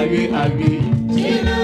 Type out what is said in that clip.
ayé ayé. Tinubu.